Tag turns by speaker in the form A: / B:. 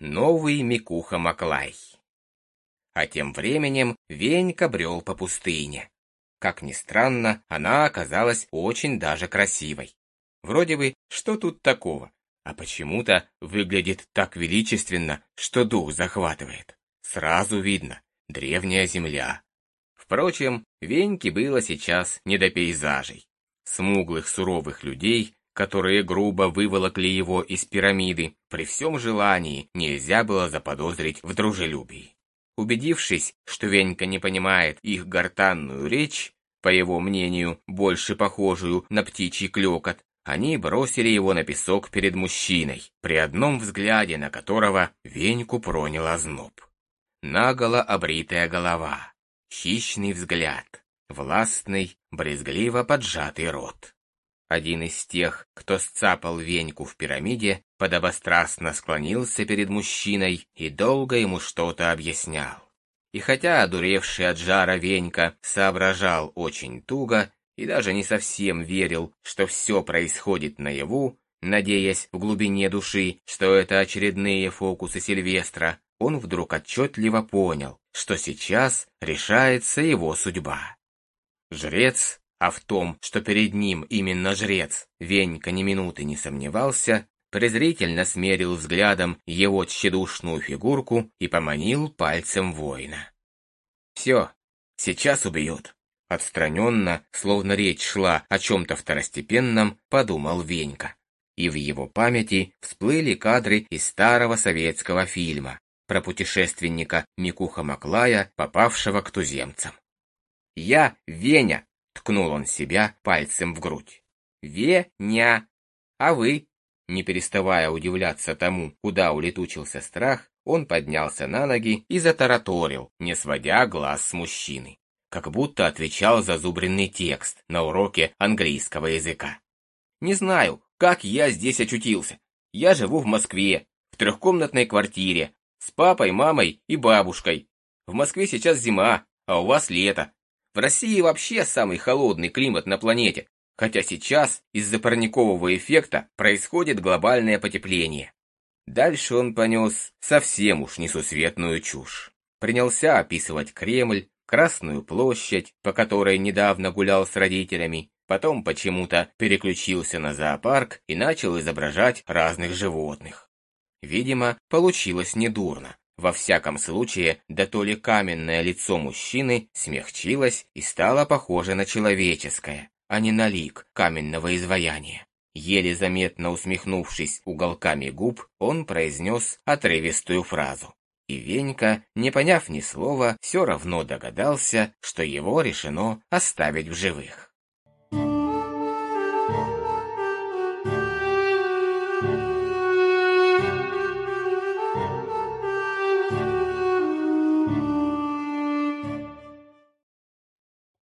A: новый Микуха Маклай. А тем временем Венька брел по пустыне. Как ни странно, она оказалась очень даже красивой. Вроде бы, что тут такого? А почему-то выглядит так величественно, что дух захватывает. Сразу видно, древняя земля. Впрочем, Веньке было сейчас не до пейзажей. Смуглых суровых людей, которые грубо выволокли его из пирамиды, при всем желании нельзя было заподозрить в дружелюбии. Убедившись, что Венька не понимает их гортанную речь, по его мнению, больше похожую на птичий клёкот, они бросили его на песок перед мужчиной, при одном взгляде на которого Веньку пронял озноб. Наголо обритая голова, хищный взгляд, властный, брезгливо поджатый рот. Один из тех, кто сцапал Веньку в пирамиде, подобострастно склонился перед мужчиной и долго ему что-то объяснял. И хотя одуревший от жара Венька соображал очень туго и даже не совсем верил, что все происходит наяву, надеясь в глубине души, что это очередные фокусы Сильвестра, он вдруг отчетливо понял, что сейчас решается его судьба. Жрец а в том, что перед ним именно жрец, Венька ни минуты не сомневался, презрительно смерил взглядом его тщедушную фигурку и поманил пальцем воина. «Все, сейчас убьют». Отстраненно, словно речь шла о чем-то второстепенном, подумал Венька. И в его памяти всплыли кадры из старого советского фильма про путешественника Микуха Маклая, попавшего к туземцам. «Я Веня, Ткнул он себя пальцем в грудь. «Веня! А вы?» Не переставая удивляться тому, куда улетучился страх, он поднялся на ноги и затараторил, не сводя глаз с мужчины. Как будто отвечал зазубренный текст на уроке английского языка. «Не знаю, как я здесь очутился. Я живу в Москве, в трехкомнатной квартире, с папой, мамой и бабушкой. В Москве сейчас зима, а у вас лето. В России вообще самый холодный климат на планете, хотя сейчас из-за парникового эффекта происходит глобальное потепление. Дальше он понес совсем уж несусветную чушь. Принялся описывать Кремль, Красную площадь, по которой недавно гулял с родителями, потом почему-то переключился на зоопарк и начал изображать разных животных. Видимо, получилось недурно. Во всяком случае, да то ли каменное лицо мужчины смягчилось и стало похоже на человеческое, а не на лик каменного изваяния. Еле заметно усмехнувшись уголками губ, он произнес отрывистую фразу. И Венька, не поняв ни слова, все равно догадался, что его решено оставить в живых.